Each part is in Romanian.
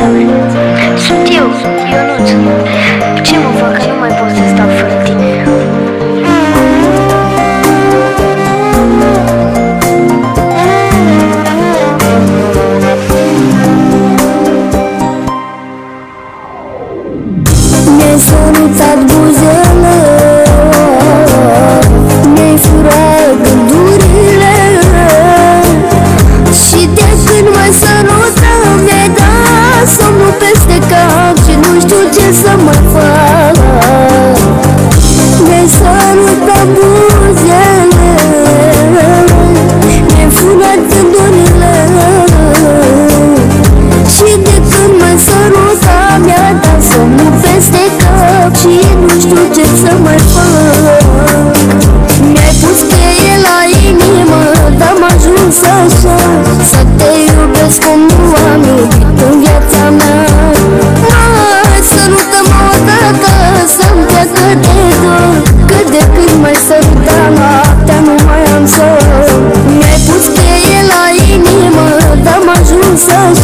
viața mea Sunt eu, Ionuț. Ce mă fac că nu mai pot să stau fără tine. Mi-ai sărutat buzele Mi-ai furat gândurile. Și de când mai sărutam să mai fac Mi-ai sărutat buzele Mi-ai furat gândurile. Și de când mă săruta Mi-a dat somnul peste cap Și nu știu ce să mai fac treacă de dor Că de când mai săruta noaptea Nu mai am somn. Mi-ai pus cheie la inimă Dar m-a ajuns așa Să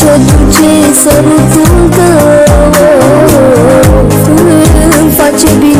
Ce duce sărutul tău Îmi face bine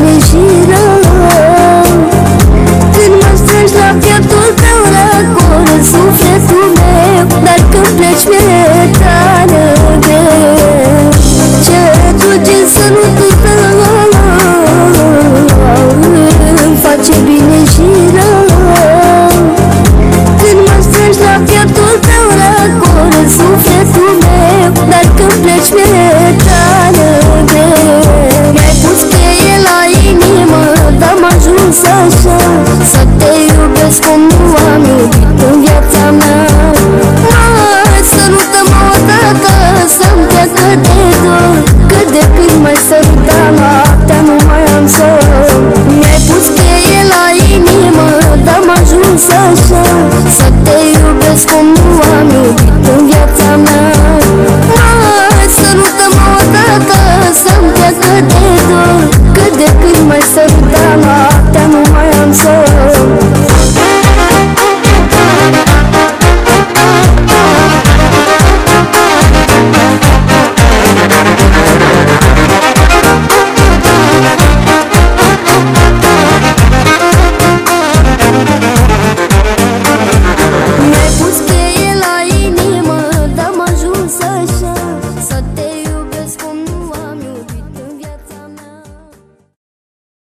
Să te iubesc cum nu